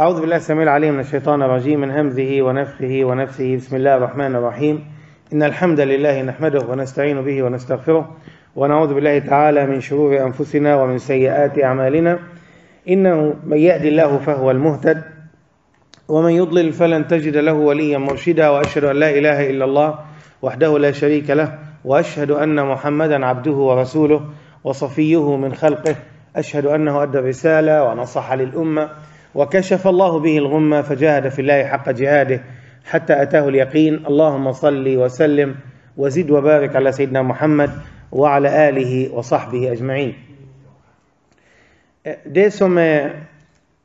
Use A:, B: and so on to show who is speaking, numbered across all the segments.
A: أعوذ بالله السميع العليم من الشيطان الرجيم من همزه ونفخه ونفسه. بسم الله الرحمن الرحيم. إن الحمد لله نحمده ونستعين به ونستغفره ونعوذ بالله تعالى من شرور أنفسنا ومن سيئات أعمالنا. إنه من يهدي الله فهو المهتد ومن يضلل فلن تجد له وليا مرشدا. وأشهد أن لا إله إلا الله وحده لا شريك له وأشهد أن محمدا عبده ورسوله وصفيه من خلقه. أشهد أنه أدى الرسالة ونصح للأمة. وكشف الله به الغمة فجاهد في الله حق جهاده حتى أتاه اليقين اللهم صل وسلم وزد وبارك على سيدنا محمد وعلى آله وصحبه أجمعين Det som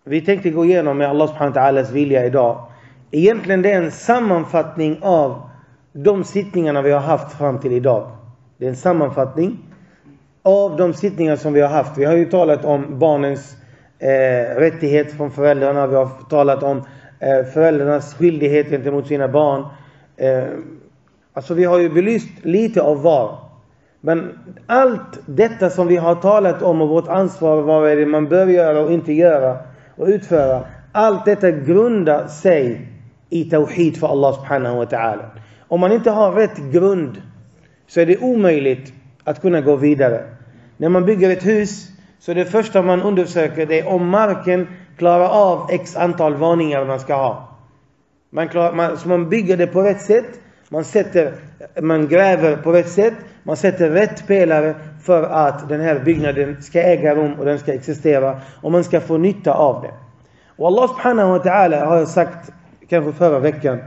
A: vi tänkte gå igenom med Allah subhanahu wa ta'alas vilja idag egentligen det är en sammanfattning av de sittningarna vi har haft fram till idag. Det är en sammanfattning av de sittningar som vi har haft. Vi har ju talat om barnens eh, rättighet från föräldrarna. Vi har talat om eh, föräldrarnas skyldighet gentemot sina barn. Eh, alltså vi har ju belyst lite av var. Men allt detta som vi har talat om och vårt ansvar, vad är det man bör göra och inte göra och utföra. Allt detta grundar sig i tawhid för Allah subhanahu wa ta'ala. Om man inte har rätt grund så är det omöjligt att kunna gå vidare. När man bygger ett hus så det första man undersöker det är om marken klarar av x antal våningar man ska ha. Man, klarar, man, så man bygger det på rätt sätt. Man, sätter, man gräver på rätt sätt. Man sätter rätt pelare för att den här byggnaden ska äga rum och den ska existera. Och man ska få nytta av det. Och Allah subhanahu wa ta'ala har jag sagt kanske förra veckan.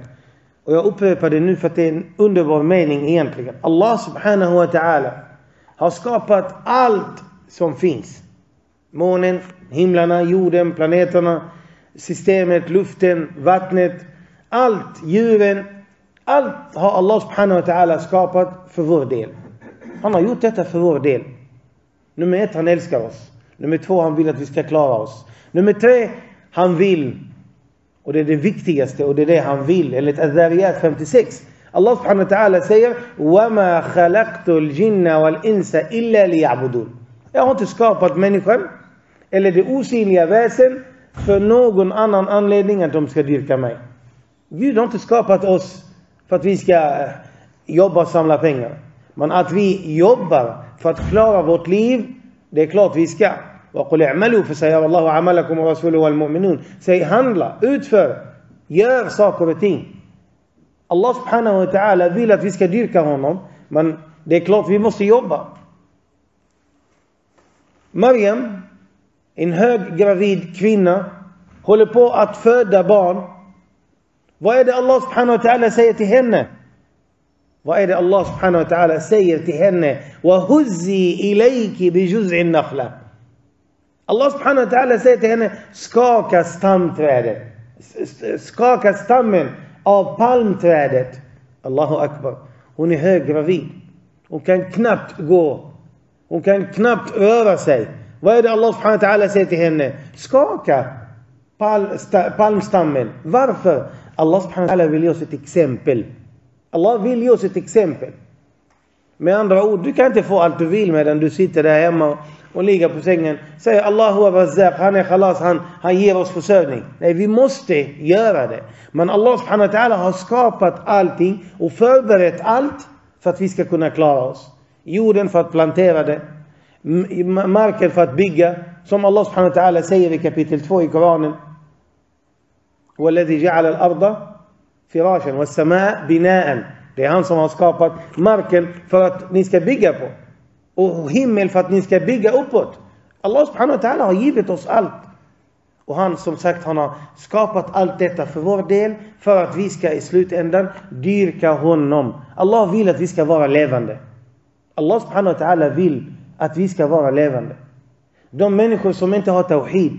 A: Och jag upprepar det nu för att det är en underbar mening egentligen. Allah subhanahu wa ta'ala har skapat allt som finns Månen, himlarna, jorden, planeterna, systemet, luften, vattnet. Allt, djuren. Allt har Allah subhanahu wa ta'ala skapat för vår del. Han har gjort detta för vår del. Nummer ett, han älskar oss. Nummer två, han vill att vi ska klara oss. Nummer tre, han vill. Och det är det viktigaste och det är det han vill. Enligt Adhariyat 56. Allah subhanahu wa ta'ala säger وَمَا خَلَقْتُ الْجِنَّ وَالْإِنسَ إِلَّا لِيَعْبُدُونَ Jag har inte skapat människan eller det osynliga väsen för någon annan anledning än att de ska dyrka mig. Gud har inte skapat oss för att vi ska jobba och samla pengar. Men att vi jobbar för att klara vårt liv, det är klart vi ska. وقل اعملوا فسيرى الله عملكم ورسوله والمؤمنون. Säg handla, utför, gör saker och ting. Allah subhanahu wa ta'ala vill att vi ska dyrka honom. Men det är klart vi måste jobba. Maryam, en höggravid kvinna, håller på att föda barn. Vad är det Allah subhanahu wa ta'ala säger till henne? Vad är det Allah subhanahu wa ta'ala säger till henne? وَهُزِّي إِلَيْكِ بِجُزْعِ النَّخْلَةِ Allah subhanahu wa ta'ala säger till henne, skaka stamträdet. Skaka stammen av palmträdet. Allahu akbar. Hon är höggravid. Hon kan knappt gå. Hon kan knappt röra sig. Vad är det Allah subhanahu wa ta'ala säger till henne? Skaka palmstammen. Varför? Allah subhanahu wa ta'ala vill ge oss ett exempel. Allah vill ge oss ett exempel. Med andra ord, du kan inte få allt du vill medan du sitter där hemma och ligger på sängen. Säger Allahu Razzaq, han är khalas, han, han ger oss försörjning. Nej, vi måste göra det. Men Allah subhanahu wa ta'ala har skapat allting och förberett allt för att vi ska kunna klara oss. Jorden för att plantera det Marken för att bygga. Som Allah subhanahu wa ta'ala säger i kapitel 2 i Koranen. والذي جعل الأرض فراشا والسماء بناء Det är han som har skapat marken för att ni ska bygga på. Och himmel för att ni ska bygga uppåt. Allah subhanahu wa ta'ala har givit oss allt. Och han som sagt han har skapat allt detta för vår del. För att vi ska i slutändan dyrka honom. Allah vill att vi ska vara levande. Allah subhanahu wa ta'ala vill att vi ska vara levande. De människor som inte har tawhid.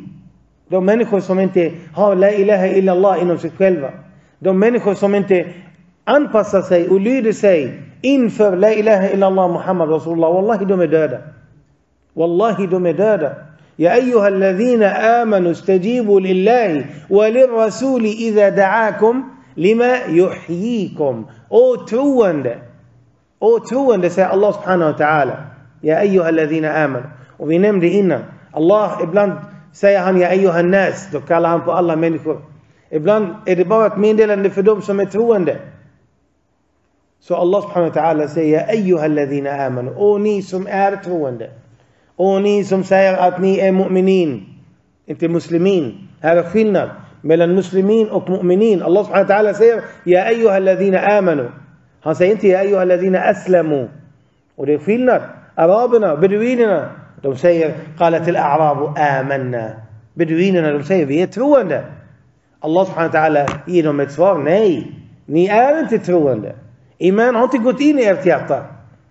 A: De människor som inte har la ilaha illallah inom sig själva. De människor som inte anpassar sig och lyder sig inför la ilaha illallah Muhammad Rasulullah. Wallahi de är döda. Wallahi de är döda. يا أيها الذين آمنوا استجيبوا لله وللرسول إذا دعاكم لما يحييكم Å troende. Å troende säger Allah subhanahu wa ta'ala. Ja ejuha alladhina aman. Och vi nämnde innan, Allah ibland säger han ja ejuha nas, då kallar han på alla människor. Ibland är det bara ett meddelande för dem som är troende. Så Allah subhanahu wa ta'ala säger ejuha alladhina aman. Och ni som är troende. Och ni som säger att ni är mu'minin, inte muslimin. Här är skillnad mellan muslimin och mu'minin. Allah subhanahu wa ta'ala säger ja ejuha alladhina amanu. Han säger inte ja ejuha alladhina aslamu. Och det är skillnad. Araberna, beduinerna, de säger Qalat al-a'rabu amanna. Beduinerna, de säger vi är troende. Allah subhanahu wa ta'ala ger dem ett svar. Nej, ni är inte troende. Iman har inte gått in i ert hjärta.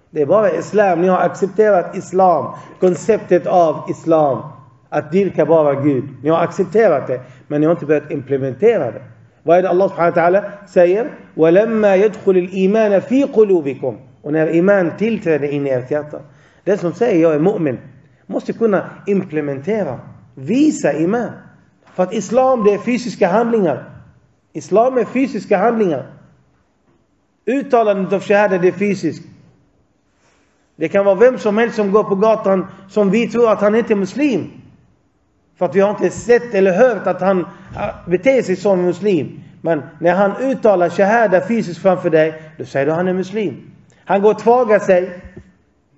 A: Det är bara islam. Ni har accepterat islam. Konceptet av islam. Att dyrka bara Gud. Ni har accepterat det. Men ni har inte börjat implementera det. Vad är det Allah subhanahu wa ta'ala säger? وَلَمَّا يَدْخُلِ الْإِيمَانَ فِي قُلُوبِكُمْ Och när iman tillträder in i ert hjärta. Den som säger jag är mu'min måste kunna implementera. Visa iman. För att islam det är fysiska handlingar. Islam är fysiska handlingar. Uttalandet av shahada det är fysiskt. Det kan vara vem som helst som går på gatan som vi tror att han inte är muslim. För att vi har inte sett eller hört att han ah, beter sig som muslim. Men när han uttalar shahada fysiskt framför dig, då säger du att han är muslim. Han går och tvagar sig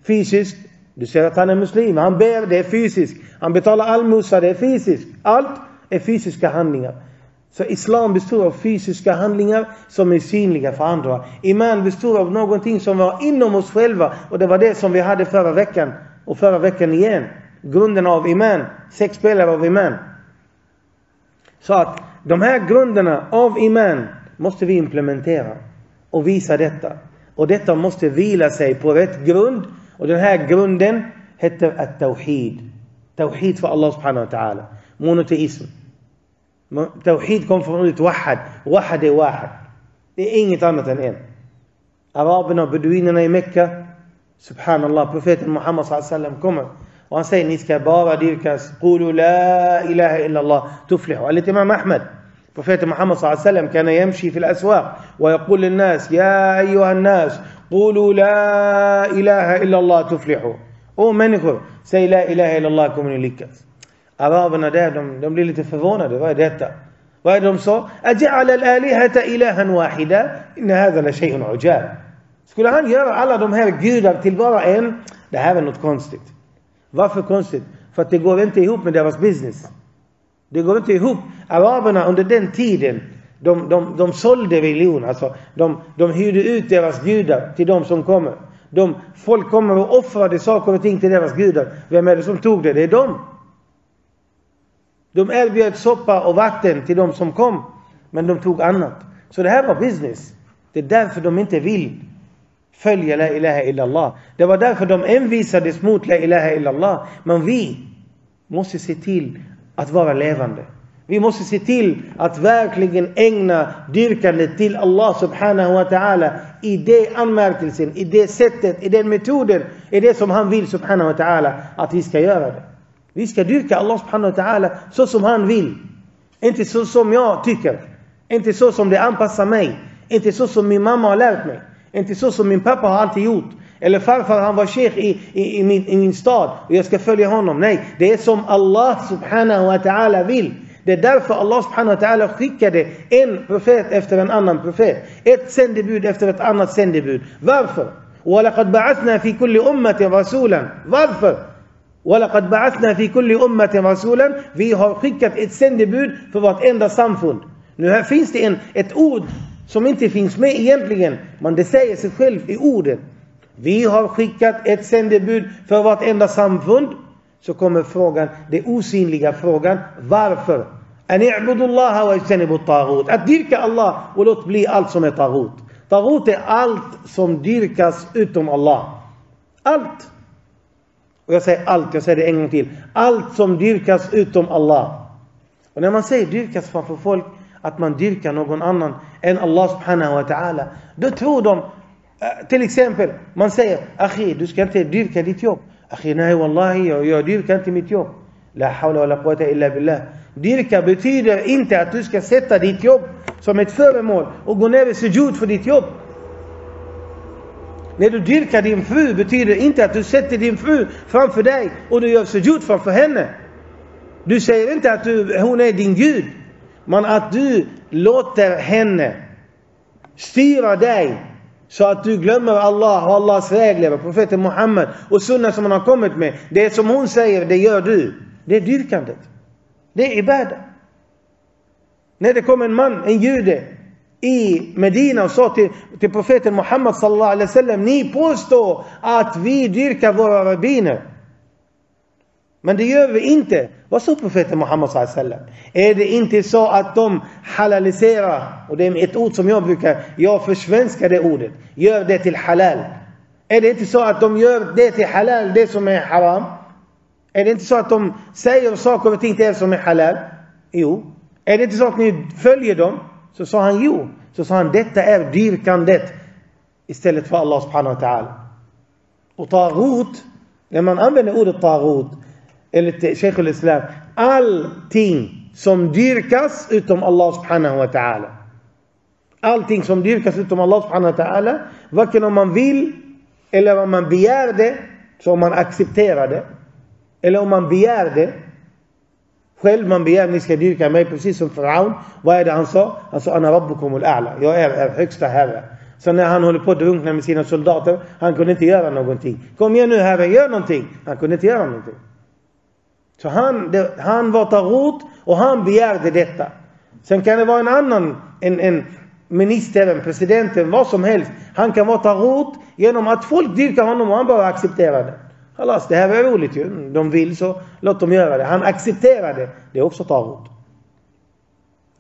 A: fysiskt, du ser att han är muslim. Han ber, det är fysiskt. Han betalar allmosa, det är fysiskt. Allt är fysiska handlingar. Så islam består av fysiska handlingar som är synliga för andra. Iman består av någonting som var inom oss själva. Och det var det som vi hade förra veckan. Och förra veckan igen. Grunden av iman. Sex pelare av iman. Så att de här grunderna av iman måste vi implementera. Och visa detta. Och detta måste vila sig på rätt grund. Och den här grunden heter at-tawhid. Tawhid för Allah subhanahu wa ta'ala. Monoteism. Tawhid kommer från ordet wahad. Wahad är wahad. Det är inget annat än en. Araberna och beduinerna i Mekka. Subhanallah, profeten Muhammad sallam kommer. Och han säger ni ska bara dyrkas. Qulu la ilaha illallah tuflihu. Enligt Imam Ahmed. profeten Muhammad sallam كان يمشي في الأسواق ويقول للناس يا أيها الناس Qulu la ilaha illallah tuflihu. Åh människor, säg la ilaha illallah kommer ni lyckas. Araberna där, de, de blev lite förvånade. Vad är detta? Vad är det de sa? Aja'ala al-alihata ilahan wahida. Inna hadha la shay'un ujab. Skulle han göra alla de här gudarna till bara en? Det här är något konstigt. Varför konstigt? För att det går inte ihop med deras business. Det går inte ihop. Araberna under den tiden de, de, de sålde religion. Alltså, de, de hyrde ut deras gudar till de som kommer. De, folk kommer och offrade saker och ting till deras gudar. Vem är det som tog det? Det är de. De erbjöd soppa och vatten till de som kom. Men de tog annat. Så det här var business. Det är därför de inte vill följa La ilaha illallah. Det var därför de envisades mot La ilaha illallah. Men vi måste se till att vara levande. Vi måste se till att verkligen ägna dyrkandet till Allah subhanahu wa ta'ala i det anmärkelsen, i det sättet, i den metoden, i det som han vill subhanahu wa ta'ala att vi ska göra det. Vi ska dyrka Allah subhanahu wa ta'ala så som han vill. Inte så som jag tycker. Inte så som det anpassar mig. Inte så som min mamma har lärt mig. Inte så som min pappa har alltid gjort. Eller farfar han var sheikh i, i, i, min, i min stad och jag ska följa honom. Nej, det är som Allah subhanahu wa ta'ala vill. Det är därför Allah subhanahu wa ta'ala skickade en profet efter en annan profet. Ett sändebud efter ett annat sändebud. Varför? وَلَقَدْ بَعَثْنَا فِي كُلِّ أُمَّةٍ رَسُولًا Varför? وَلَقَدْ بَعَثْنَا فِي كُلِّ أُمَّةٍ رَسُولًا Vi har skickat ett sändebud för vartenda samfund. Nu här finns det en, ett ord som inte finns med egentligen. Men det säger sig själv i orden. Vi har skickat ett sändebud för vartenda samfund. Så kommer frågan, den osynliga frågan, varför? An i'budullaha wa ijtanibu taghut. Att dyrka Allah och låt bli allt som är taghut. Taghut är allt som dyrkas utom Allah. Allt. Och jag säger allt, jag säger det en gång till. Allt som dyrkas utom Allah. Och när man säger dyrkas framför folk, att man dyrkar någon annan än Allah subhanahu wa ta'ala. Då tror de, eh, till exempel, man säger Akhi, du ska inte dyrka ditt jobb. Akhi, nej wallahi, jag, jag dyrkar inte mitt jobb. La hawla wa quwwata illa billah. Dyrka betyder inte att du ska sätta ditt jobb som ett föremål och gå ner i sujud för ditt jobb. När du dyrkar din fru betyder inte att du sätter din fru framför dig och du gör sujud framför henne. Du säger inte att du, hon är din Gud. Men att du låter henne styra dig så att du glömmer Allah och Allahs regler och profeten Muhammed och sunna som han har kommit med. Det som hon säger, det gör du. Det är dyrkandet. Det är Ibada. När det kom en man, en jude, i Medina och sa till, till profeten Muhammed sallallahu alaihi wasallam, ni påstår att vi dyrkar våra rabbiner. Men det gör vi inte. Vad sa profeten Muhammed sallallahu? Är det inte så att de halaliserar, och det är ett ord som jag brukar, jag försvenskar det ordet, gör det till halal. Är det inte så att de gör det till halal, det som är haram? Är det inte så att de säger saker och ting till er som är halal? Jo. Är det inte så att ni följer dem? Så sa han jo. Så sa han detta är dyrkandet istället för Allah subhanahu wa ta'ala. Och tarot, när man använder ordet tarot, enligt Sheikh al-Islam, allting som dyrkas utom Allah subhanahu wa ta'ala. Allting som dyrkas utom Allah subhanahu wa ta'ala, varken om man vill eller om man begär det, så om man accepterar det, eller om man begär det, själv man begär ni ska dyrka mig precis som Faraon. Vad är det han sa? Han sa Anna rabbukumul a'la. Jag är er högsta herre. Så när han håller på att drunkna med sina soldater, han kunde inte göra någonting. Kom igen nu herre, gör någonting. Han kunde inte göra någonting. Så han, det, han var tarot och han begärde detta. Sen kan det vara en annan, en, en minister, en president, vad som helst. Han kan vara tarot genom att folk dyrkar honom och han bara accepterar det. Halas, det här var roligt ju. De vill så låt dem göra det. Han accepterar det. Det är också tarot.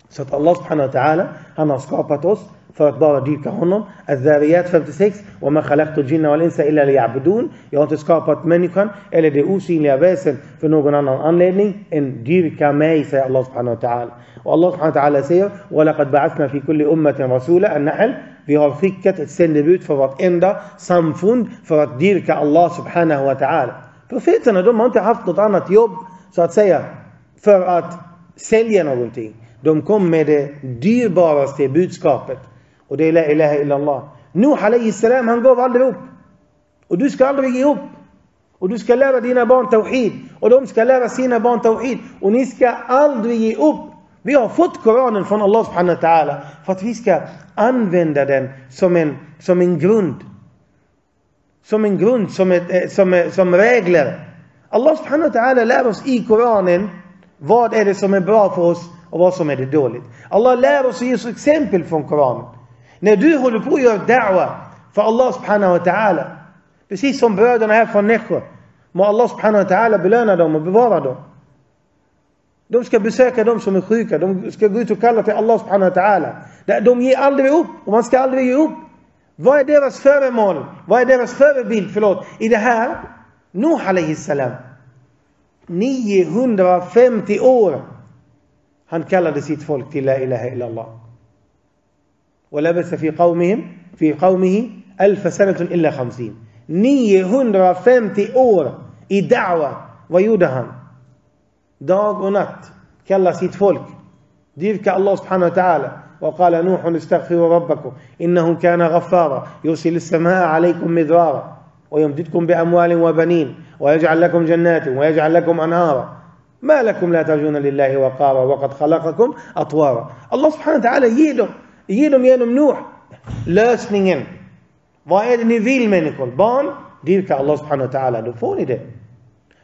A: Så att Allah subhanahu wa ta'ala, han har skapat oss för att bara dyrka honom. Al-Dhariyat 56. وَمَا خَلَقْتُ الْجِنَّ وَالْإِنسَ إِلَّا لِيَعْبُدُونَ Jag har inte skapat människan eller det osynliga väsen för någon annan anledning än dyrka mig, säger Allah subhanahu wa ta'ala. Och Allah subhanahu wa ta'ala säger وَلَقَدْ بَعَثْنَا فِي كُلِّ أُمَّةٍ رَسُولًا النحل Vi har skickat ett sändebud för vartenda samfund för att dyrka Allah subhanahu wa ta'ala. Profeterna de har inte haft något annat jobb så att säga för att sälja någonting. De kom med det dyrbaraste budskapet. Och det är La ilaha illallah. Nuh alayhi salam han gav aldrig upp. Och du ska aldrig ge upp. Och du ska lära dina barn tawhid. Och de ska lära sina barn tawhid. Och ni ska aldrig ge upp. Vi har fått Koranen från Allah subhanahu wa ta'ala för att vi ska använda den som en, som en grund. Som en grund, som, ett, eh, som, eh, som regler. Allah subhanahu wa ta'ala lär oss i Koranen vad är det som är bra för oss och vad som är det dåligt. Allah lär oss och ger oss exempel från Koranen. När du håller på att göra da'wa för Allah subhanahu wa ta'ala. Precis som bröderna här från Nässjö. Må Allah subhanahu wa ta'ala belöna dem och bevara dem. De ska besöka de som är sjuka. De ska gå ut och kalla till Allah subhanahu wa ta'ala. De ger aldrig upp och man ska aldrig ge upp. Vad är deras föremål? Vad är deras förebild? Förlåt. I det här. Nuh alayhi salam. 950 år. Han kallade sitt folk till La ilaha illallah. ولبث في قومهم في قومه ألف سنة إلا خمسين 950 år i da'wa. Vad gjorde han? Dag och natt. Kalla sitt folk. Dyrka Allah subhanahu wa ta'ala. وقال نوح استغفروا ربكم إنه كان غفارا يرسل السماء عليكم مدرارا ويمددكم بأموال وبنين ويجعل لكم جنات ويجعل لكم أنهارا ما لكم لا ترجون لله وقارا وقد خلقكم أطوارا الله سبحانه وتعالى ger ger dem genom Nuh lösningen. Vad är det ni vill människor? Barn, dyrka Allah subhanahu wa ta'ala, då får ni det.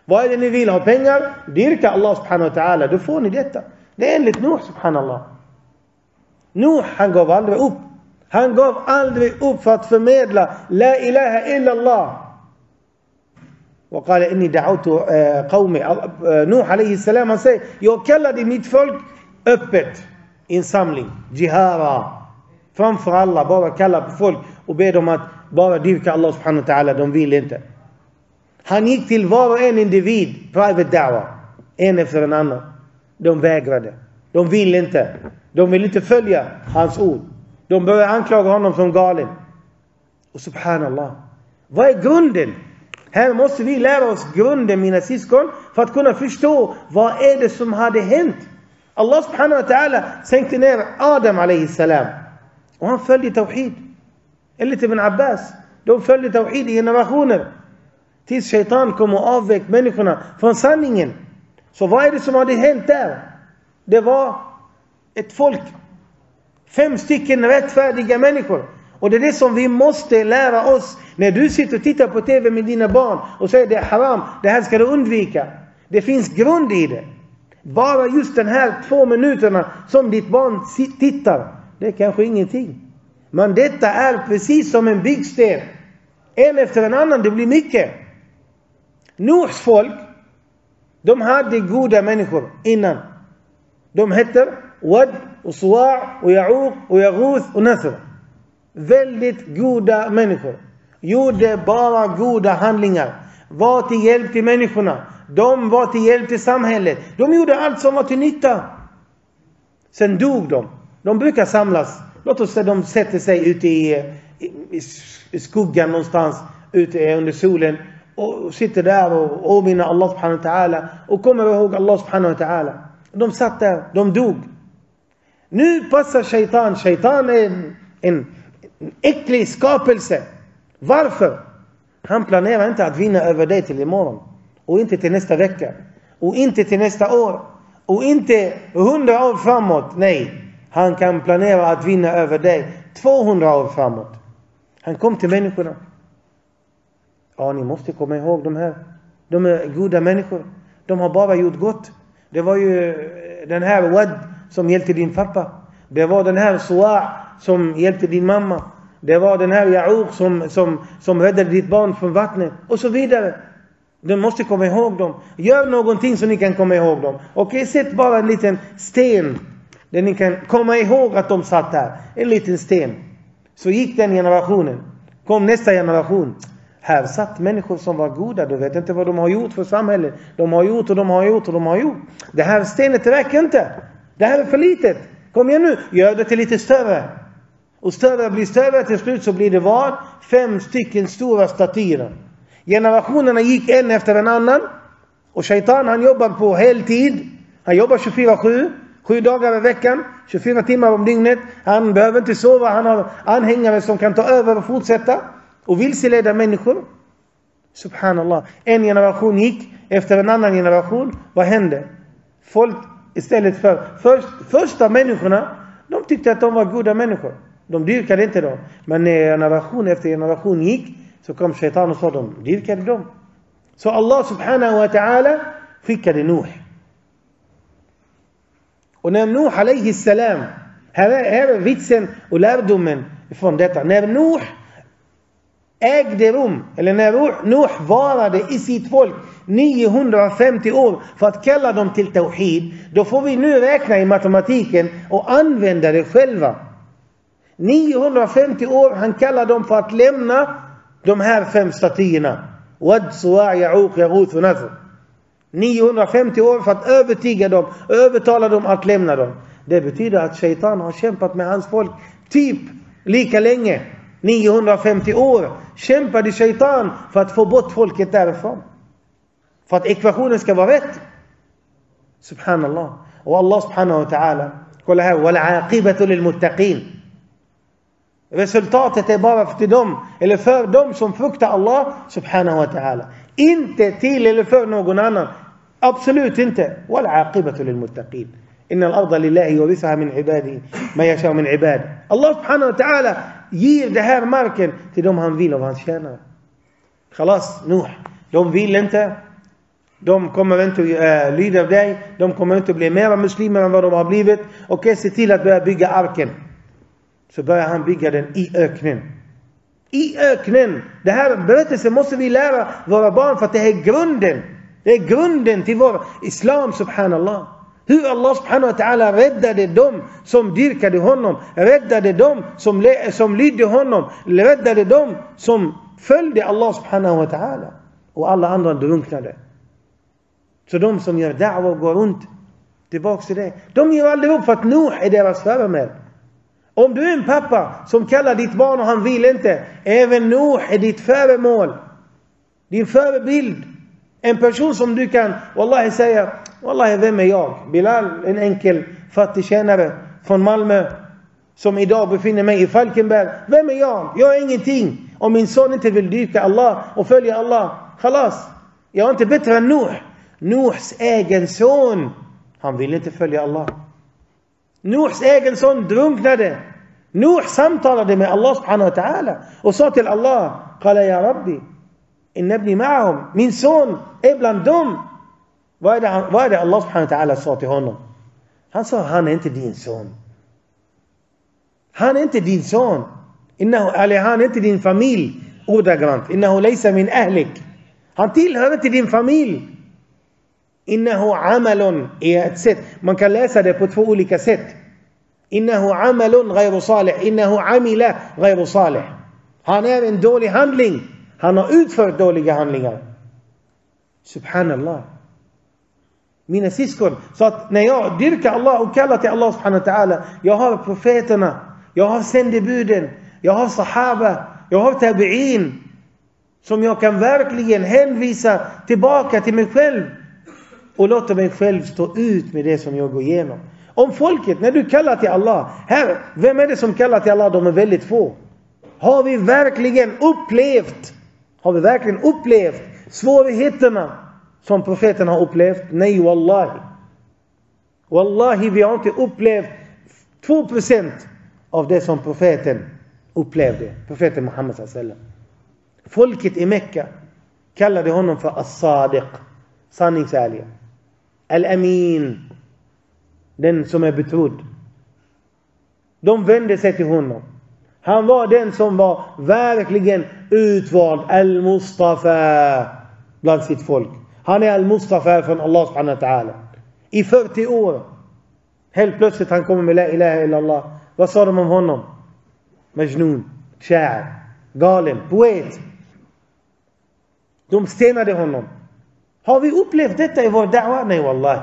A: Vad är det ni vill? Ha pengar? Dyrka Allah subhanahu wa ta'ala, då får ni detta. Det är enligt Nuh subhanallah. Nuh, han gav aldrig upp. Han gav aldrig upp för att förmedla La ilaha illallah. وقال إني دعوت قومي Nuh alayhi salam han säger Jag kallade mitt folk öppet i en samling. Jihara. Framför alla bara kalla på folk och be dem att bara dyrka Allah subhanahu wa ta'ala. De vill inte. Han gick till var och en individ, private da'wa. En efter en annan. De vägrade. De vill inte. De vill inte följa hans ord. De börjar anklaga honom som galen. Och subhanallah. Vad är grunden? Här måste vi lära oss grunden mina syskon för att kunna förstå vad är det som hade hänt. Allah subhanahu wa ta'ala sänkte ner Adam alayhi salam. Och han följde Tawhid. Enligt Ibn Abbas. De följde Tawhid i generationer. Tills shaitan kom och avvek människorna från sanningen. Så vad är det som hade hänt där? Det var ett folk. Fem stycken rättfärdiga människor. Och det är det som vi måste lära oss. När du sitter och tittar på TV med dina barn och säger det är haram, det här ska du undvika. Det finns grund i det. Bara just den här två minuterna som ditt barn tittar, det är kanske ingenting. Men detta är precis som en byggsten. En efter en annan, det blir mycket. Nors folk, de hade goda människor innan. De hette Wad och Suwa' och Ya'uq och Yaghuth och Nasr. Väldigt goda människor. Gjorde bara goda handlingar. Var till hjälp till människorna. De var till hjälp till samhället. De gjorde allt som var till nytta. Sen dog de. De brukar samlas. Låt oss säga de sätter sig ute i, i, i skuggan någonstans. Ute under solen. Och sitter där och åminner Allah subhanahu wa ta'ala. Och kommer ihåg Allah subhanahu wa ta'ala. De satt där. De dog. Nu passar shaitan. Shaitan är en, en, en äcklig skapelse. Varför? Han planerar inte att vinna över dig till imorgon. Och inte till nästa vecka. Och inte till nästa år. Och inte hundra år framåt. Nej. Han kan planera att vinna över dig 200 år framåt. Han kom till människorna. Ja, ni måste komma ihåg de här. De är goda människor. De har bara gjort gott. Det var ju eh, den här Wad som hjälpte din pappa. Det var den här Su'a som hjälpte din mamma. Det var den här Ya'uq som, som, som räddade ditt barn från vattnet. Och så vidare. Du måste komma ihåg dem. Gör någonting så ni kan komma ihåg dem. Okej, okay, sätt bara en liten sten. Där ni kan komma ihåg att de satt där. En liten sten. Så gick den generationen. Kom nästa generation. Här satt människor som var goda. Du vet inte vad de har gjort för samhället. De har gjort och de har gjort och de har gjort. Det här stenet räcker inte. Det här är för litet. Kom igen nu. Gör det till lite större. Och större blir större. Till slut så blir det vad? Fem stycken stora statyer. Generationerna gick en efter en annan. Och shaitan han jobbar på heltid. Han jobbar 24-7. Sju dagar i veckan, 24 timmar om dygnet. Han behöver inte sova. Han har anhängare som kan ta över och fortsätta. Och vilseleda människor. Subhanallah. En generation gick efter en annan generation. Vad hände? Folk istället för först, första människorna. De tyckte att de var goda människor. De dyrkade inte dem. Men när generation efter generation gick så kom shaitan och sa de dyrkade dem. Så Allah subhanahu wa ta'ala skickade Nuh. Och när Nuh alayhi salam, här är, här är vitsen och lärdomen från detta. När Nuh ägde rum, eller när Nuh varade i sitt folk 950 år för att kalla dem till Tawhid. Då får vi nu räkna i matematiken och använda det själva. 950 år han kallar dem för att lämna de här fem statyerna. Wad, Suwa, Ya'uq, Ya'uth och Nasr. 950 år för att övertyga dem, övertala dem att lämna dem. Det betyder att Shaitan har kämpat med hans folk typ lika länge. 950 år kämpade Shaitan för att få bort folket därifrån. För att ekvationen ska vara rätt. Subhanallah. Och Allah subhanahu wa ta'ala. Kolla här. وَالْعَاقِبَةُ لِلْمُتَّقِينَ Resultatet är bara till dem, eller för dem som fruktar Allah subhanahu wa ta'ala. Inte till eller för någon annan. Absolut inte. والعاقبة للمتقين. إن الأرض لله يورثها من عباده ما يشاء من عباده. Allah subhanahu wa ta'ala ger det här marken till dem han vill av hans tjänare. Khalas, Nuh. De vill inte. De kommer inte att uh, lyda av dig. De kommer inte att bli mera muslimer än vad de har blivit. Och okay, se till att börja bygga arken. Så börjar han bygga den i öknen. I öknen! Det här berättelsen måste vi lära våra barn för att det är grunden. Det är grunden till vår Islam, subhanallah. Hur Allah subhanahu wa ta'ala räddade dem som dyrkade honom, räddade dem som, som lydde honom, räddade dem som följde Allah subhanahu wa ta'ala. Och alla andra drunknade. Så de som gör da'wa går runt. Tillbaks till det. De ger aldrig upp för att Nuh är deras förebild. Om du är en pappa som kallar ditt barn och han vill inte. Även Nuh är ditt föremål. Din förebild. En person som du kan, wallahi säga, wallahi vem är jag? Bilal, en enkel fattig tjänare från Malmö. Som idag befinner mig i Falkenberg. Vem är jag? Jag är ingenting. Om min son inte vill dyka Allah och följa Allah, khalas. Jag är inte bättre än Nuh. Nuhs egen son, han ville inte följa Allah. Nuhs egen son drunknade. Nuh samtalade med Allah subhanahu wa ta'ala och sa till Allah, Qala ya Rabbi, إن ابني معهم. من سون؟ ابلان دوم. وايد الله سبحانه وتعالى صوتي هون. هان صار هان أنت دين سون. هان أنت دين سون. انه علي هان أنت دين فاميل اودا جرانت. إنه ليس من أهلك. هان تيل هان أنت دين فاميل إنه عمل يا ست. من كان ليس دي بوتفولي كست إنه عمل غير صالح. إنه عمل غير صالح. هان ان دولي هاندلينج Han har utfört dåliga handlingar. Subhanallah. Mina syskon, så att när jag dyrkar Allah och kallar till Allah subhanahu wa ta'ala. Jag har profeterna. Jag har sändebuden. Jag har sahaba. Jag har tabi'in. Som jag kan verkligen hänvisa tillbaka till mig själv. Och låta mig själv stå ut med det som jag går igenom. Om folket, när du kallar till Allah. Här, vem är det som kallar till Allah? De är väldigt få. Har vi verkligen upplevt, har vi verkligen upplevt svårigheterna som profeten har upplevt? Nej, wallahi. Wallahi, vi har inte upplevt 2% av det som profeten upplevde. Profeten Muhammed sallam. Folket i Mekka kallade honom för As-Sadiq, sanningsärliga. Al-Amin, den som är betrodd. De vände sig till honom. Han var den som var verkligen utvald, Al-Mustafa, bland sitt folk. Han är Al-Mustafa från Allah subhanahu wa ta'ala. I 40 år. Helt plötsligt han kommer med La ilaha illallah. Vad sa de om honom? Majnun, sha'ar, galen, poet. De stenade honom. Har vi upplevt detta i vår da'wa? Nej wallah.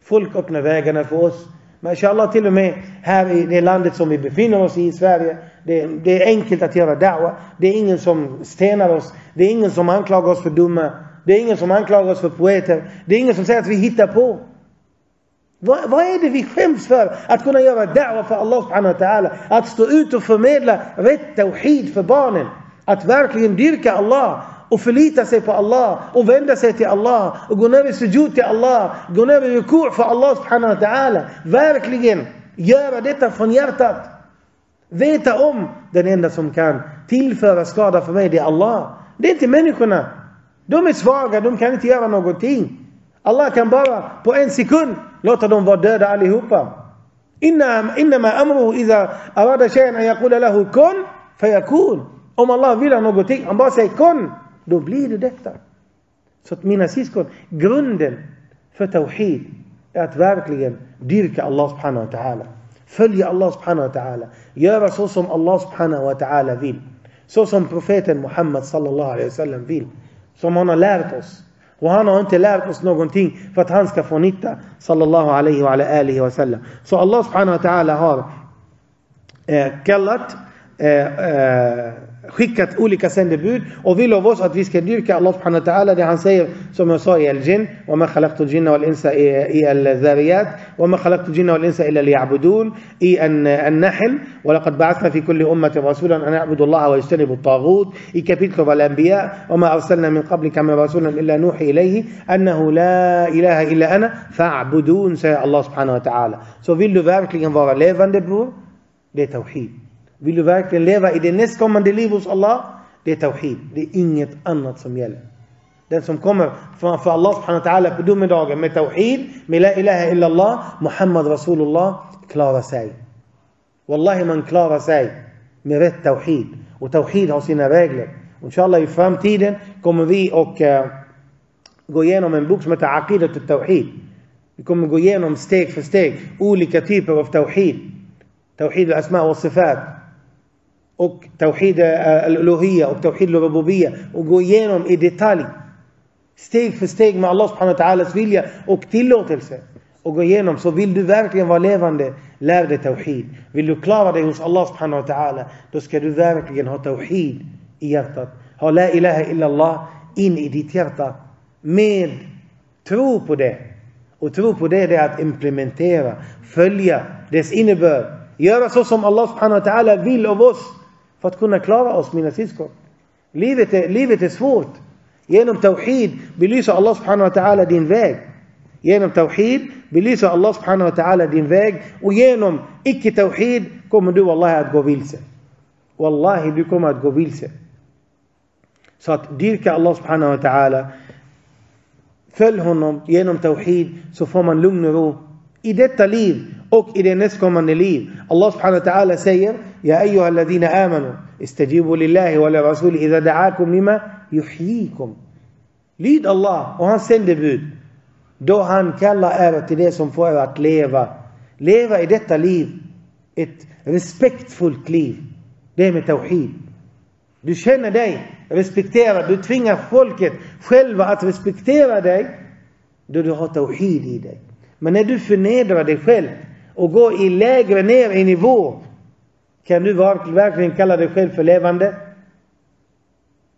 A: Folk öppnar vägarna för oss. Mashallah till och med här i det landet som vi befinner oss i, i Sverige. Det, det, är enkelt att göra da'wa. Det är ingen som stenar oss. Det är ingen som anklagar oss för dumma. Det är ingen som anklagar oss för poeter. Det är ingen som säger att vi hittar på. Vad, vad är det vi skäms för? Att kunna göra da'wa för Allah subhanahu wa ta'ala. Att stå ut och förmedla rätt tawhid för barnen. Att verkligen dyrka Allah och förlita sig på Allah och vända sig till Allah och gå ner i sujud till Allah, gå ner i rukur för Allah subhanahu wa ta'ala. Verkligen göra detta från hjärtat. Veta om den enda som kan tillföra skada för mig, det är Allah. Det är inte människorna. De är svaga, de kan inte göra någonting. Allah kan bara på en sekund låta dem vara döda allihopa. Innama amruhu iza arada shay'an an yaqula lahu kun fayakun. Om Allah vill ha någonting, han bara säger kun, då blir det detta. Så att mina syskon, grunden för tawhid är att verkligen dyrka Allah subhanahu wa ta'ala. Följa Allah subhanahu wa ta'ala. Göra så som Allah subhanahu wa ta'ala vill. Så som profeten Muhammad sallallahu alaihi wasallam vill. Som han har lärt oss. Och han har inte lärt oss någonting för att han ska få nytta. Sallallahu alaihi wa alihi wa sallam. Så Allah subhanahu wa ta'ala har eh, kallat eh, eh, skickat olika sändebud och vill av oss att vi ska dyrka Allah subhanahu wa ta'ala det han säger som jag sa i Al-Jinn وما خلقت الجن والإنس i الذاريات وما خلقت الجن والإنس إلا ليعبدون i النحل ولقد بعثنا في كل أمة رسولا أن يعبدوا الله ويجتنبوا الطاغوت i kapitlet av Al-Anbiya وما أرسلنا من قبلك من رسولا إلا نوحي إليه أنه لا إله إلا أنا فاعبدون säger Allah subhanahu wa ta'ala så vill du verkligen vara levande bror det är tawhid Vill du verkligen leva i det nästkommande liv hos Allah? Det är tawhid. Det är inget annat som gäller. Den som kommer framför Allah subhanahu wa ta'ala på domedagen med tawhid, med la ilaha illallah, Muhammad Rasulullah, klarar sig. Wallahi man klarar sig med rätt tawhid. Och tawhid har sina regler. Inshallah i framtiden kommer vi att uh, eh, gå igenom en bok som heter Aqidat tawhid. Vi kommer gå igenom steg för steg olika typer av tawhid. Tawhid al-asma och sifat och Tawhid eh, al-Uluhiyya och Tawhid al-Rububiyya och gå igenom i detalj. Steg för steg med Allah subhanahu wa ta'alas vilja och tillåtelse. Och gå igenom. Så vill du verkligen vara levande, lär dig Tawhid. Vill du klara dig hos Allah subhanahu wa ta'ala, då ska du verkligen ha Tawhid i hjärtat. Ha La ilaha illallah in i ditt hjärta. Med tro på det. Och tro på det, det är att implementera, följa dess innebörd. Göra så som Allah subhanahu wa ta'ala vill av oss. För att kunna klara oss mina syskon. Livet är, livet är svårt. Genom tawhid belyser Allah subhanahu wa ta'ala din väg. Genom tawhid belyser Allah subhanahu wa ta'ala din väg. Och genom icke-tawhid kommer du wallahi att gå vilse. Wallahi, du kommer att gå vilse. Så att dyrka Allah subhanahu wa ta'ala. Följ honom genom tawhid så får man lugn och ro i detta liv och i det nästkommande liv. Allah subhanahu wa ta'ala säger Ja ayyuha alladhina amanu istajibu lillahi wa rasuli idha da'akum lima yuhyikum. Lyd Allah och hans sändebud då han kallar er till det som får er att leva. Leva i detta liv. Ett respektfullt liv. Det är med tawhid. Du känner dig respekterad. Du tvingar folket själva att respektera dig. Då du har tawhid i dig. Men när du förnedrar dig själv och gå i lägre ner i nivå. Kan du verkligen kalla dig själv för levande?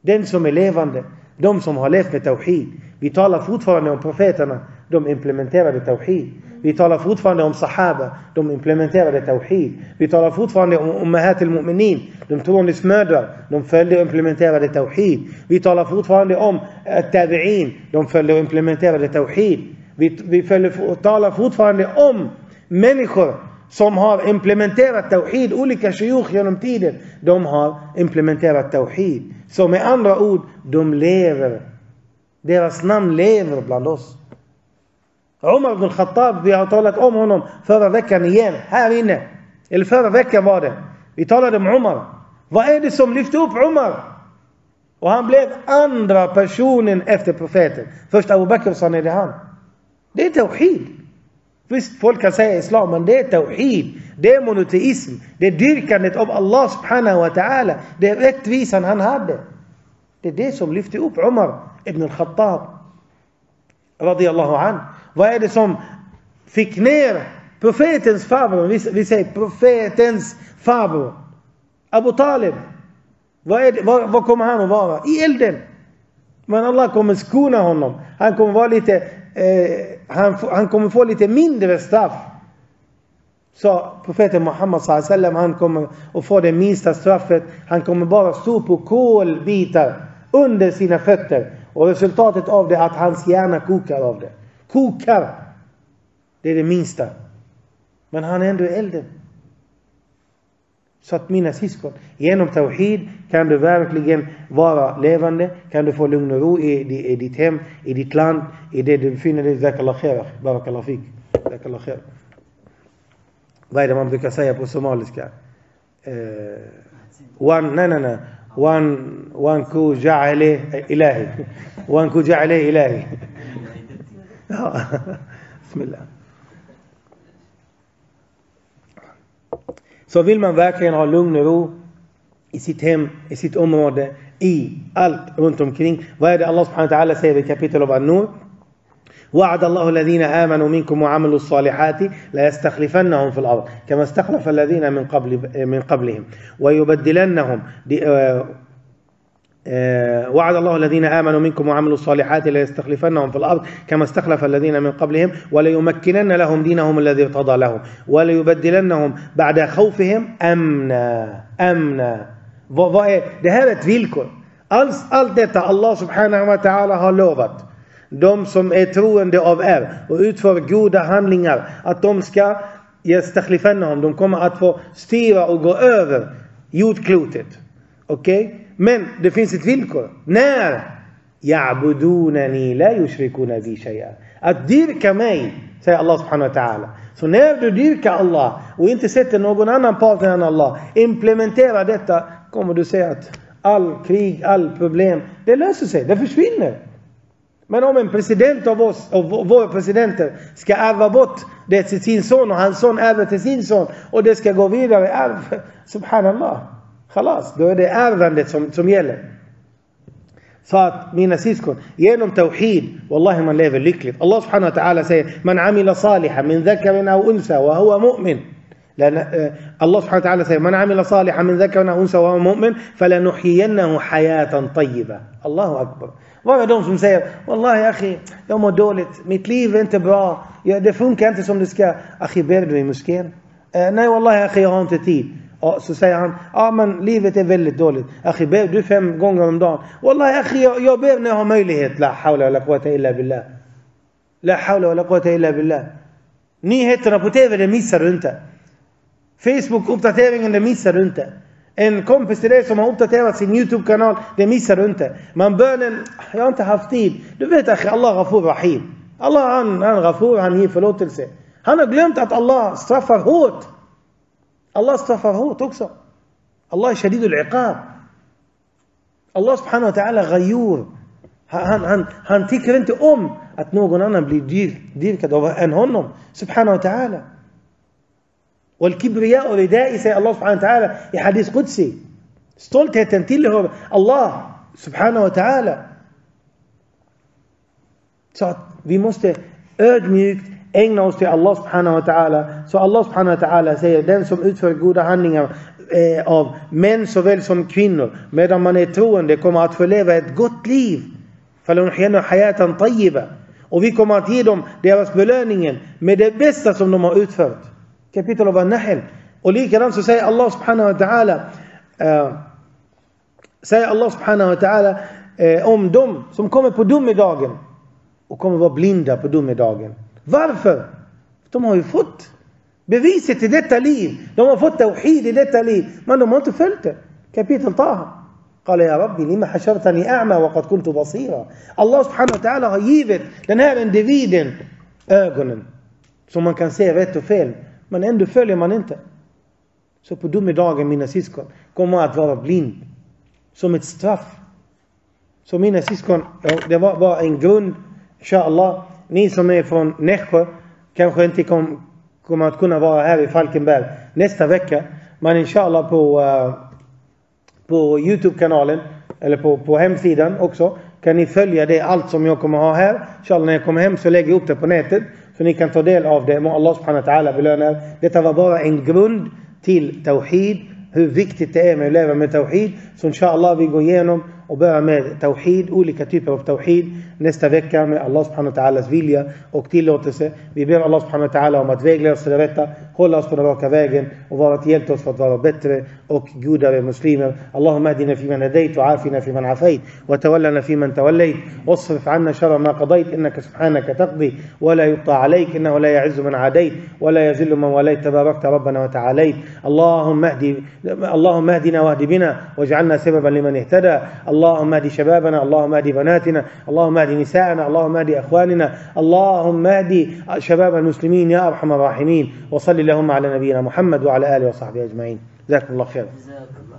A: Den som är levande. De som har levt med tawhid. Vi talar fortfarande om profeterna. De implementerade tawhid. Vi talar fortfarande om sahaba. De implementerade tawhid. Vi talar fortfarande om Ummahat al-Mu'minin. De troendes mödrar. De följde och implementerade tawhid. Vi talar fortfarande om eh, tabi'in. De följde och implementerade tawhid. Vi, vi följer, talar fortfarande om människor som har implementerat tawhid. Olika shuyukh genom tiden. De har implementerat tawhid. Så med andra ord, de lever. Deras namn lever bland oss. Omar ibn Khattab, vi har talat om honom förra veckan igen, här inne. Eller förra veckan var det. Vi talade om Omar. Vad är det som lyfte upp Omar? Och han blev andra personen efter profeten. Först Abu Bakr, sen är det han. Det är tawhid. Visst, folk kan säga islam, men det är tawhid. Det är monoteism. Det är dyrkandet av Allah subhanahu wa ta'ala. Det är rättvisan han hade. Det är det som lyfte upp Umar ibn al-Khattab. Radiallahu an. Vad är det som fick ner profetens farbror? Vi, säger profetens farbror. Abu Talib. Vad, är det, vad, vad kommer han att vara? I elden. Men Allah kommer skona honom. Han kommer vara lite, eh, han, han kommer få lite mindre straff. Så profeten Muhammad sallam, han kommer att få det minsta straffet. Han kommer bara stå på kolbitar under sina fötter. Och resultatet av det är att hans hjärna kokar av det. Kokar! Det är det minsta. Men han är ändå i elden. Så att mina syskon, genom Tawhid kan du verkligen vara levande, kan du få lugn och ro i, i ditt hem, i ditt land, i det du befinner dig. Zakallah khair, barakallah. Vad är det man brukar säga på somaliska? Uh, one, nej, nej, nej. One, one ku ja'ale ilahi. One ku ja'ale ilahi. Bismillah. Så vill man verkligen ha lugn och ro i sitt hem, i sitt område, i allt runt omkring. Vad är det Allah subhanahu wa ta'ala säger i kapitel av An-Nur? وعد الله الذين آمنوا منكم وعملوا الصالحات لا يستخلفنهم في الأرض كما استخلف الذين من قبل من قبلهم ويبدلنهم وعد الله الذين آمنوا منكم وعملوا الصالحات ليستخلفنهم في الأرض كما استخلف الذين من قبلهم وليمكنن لهم دينهم الذي ارتضى لهم وليبدلنهم بعد خوفهم أمنا أمنا vad är, det här är ett villkor. Allt, allt detta Allah subhanahu wa ta'ala har lovat. De som är troende av er och utför goda handlingar. Att de ska yastakhlifannahum. De kommer att få styra och gå över jordklotet. Okej? Okay? Men det finns ett villkor. När? Ya'budunani la yushrikuna bi shay'a. Att dyrka mig, säger Allah subhanahu wa ta'ala. Så när du dyrkar Allah och inte sätter någon annan partner än Allah, implementera detta, kommer du se att all krig, all problem, det löser sig, det försvinner. Men om en president av oss, och våra presidenter, ska ärva bort det till sin son och hans son ärver till sin son och det ska gå vidare, ärv, subhanallah. خلاص ده ده أذن لتم تم يلا. صاد مين أسيسكن؟ ينم توحيد. والله من ليفل ليكليت الله سبحانه وتعالى سي من عمل صالحا من ذكر أو أنثى وهو مؤمن. لأن آه، الله سبحانه وتعالى سي من عمل صالحا من ذكر أو أنثى وهو مؤمن فلنحيينه حياة طيبة. الله أكبر. Vad är de som säger, Wallahi akhi, jag mår dåligt, mitt liv är inte bra, det funkar inte som det ska. Akhi, ber du i moskén? Nej, Wallahi jag har inte tid. Och så säger han, ja men livet är väldigt dåligt. Akhi, ber du fem gånger om dagen? Wallahi akhi, jag, jag ber när jag har möjlighet. La hawla la quwwata illa billah. La hawla wa la quwwata illa billah. Nyheterna på TV, det missar du inte. Facebook-uppdateringen, det missar du inte. En kompis till dig som har uppdaterat sin YouTube-kanal, det missar du inte. Men bönen, jag har inte haft tid. Du vet akhi, Allah Ghafur Rahim. Allah han, han Ghafur, han ger förlåtelse. Han har glömt att Allah straffar hårt. الله اصطفاه تكسر. الله شديد العقاب. الله سبحانه وتعالى غيور. هن هن هن تيكر انت أم. أتنوغن أنا بلي دير دير كده. ان سبحانه وتعالى. والكبرياء ردائي سي الله سبحانه وتعالى. يا حديث قدسي. ستولت تنتي اللي الله سبحانه وتعالى. صوت وي ادميكت ägna oss till Allah subhanahu wa ta'ala. Så Allah subhanahu wa ta'ala säger den som utför goda handlingar eh, av män såväl som kvinnor medan man är troende kommer att få leva ett gott liv. فَلَنُحْيَنَّ حَيَاةً طَيِّبًا Och vi kommer att ge dem deras belöningen med det bästa som de har utfört. Kapitel av An-Nahl. Och likadant så säger Allah subhanahu wa ta'ala eh, säger Allah subhanahu wa ta'ala eh, om dem som kommer på domedagen och kommer vara blinda på domedagen. ظرف ثم هو يفوت بفيسة ديتا لي لما فوت توحيد ديتا لي ما لما انت فلت كابيتل طه قال يا ربي لما حشرتني أعمى وقد كنت بصيرا الله سبحانه وتعالى har givit den här individen ögonen som man kan se rätt och fel men ändå följer man inte. Så på domedagen mina syskon kommer att vara blind som ett straff. Så mina syskon, det var, var en grund, inshallah, Ni som är från Nässjö kanske inte kom, kommer att kunna vara här i Falkenberg nästa vecka. Men inshallah på, uh, på Youtube-kanalen eller på, på hemsidan också kan ni följa det allt som jag kommer ha här. Inshallah när jag kommer hem så lägger jag upp det på nätet. Så ni kan ta del av det. Må Allah subhanahu wa ta'ala belöna Detta var bara en grund till Tawhid. Hur viktigt det är med att leva med Tawhid. Så inshallah vi går igenom och börjar med Tawhid. Olika typer av Tawhid. Nästa vecka med Allah subhanahu wa ta'alas vilja och tillåtelse. Vi ber Allah subhanahu wa ta'ala om att vägleda oss till det rätta. Hålla oss på den raka vägen och vara till hjälp oss för att vara bättre och godare muslimer. Allahumma adina fi man hadayt wa afina fi man afayt wa tawallana fi man tawallayt واصرف عنا شر ما قضيت انك سبحانك تقضي ولا يقضى عليك انه لا يعز من عاديت ولا يذل من وليت تباركت ربنا وتعاليت اللهم اهدي اللهم اهدنا واهد بنا واجعلنا سببا لمن اهتدى اللهم اهد شبابنا اللهم اهد بناتنا اللهم اهد نساءنا اللهم اهد إخواننا اللهم اهد شباب المسلمين يا أرحم الراحمين وصل اللهم على نبينا محمد وعلى آله وصحبه أجمعين. جزاكم الله خير
B: جزاكم الله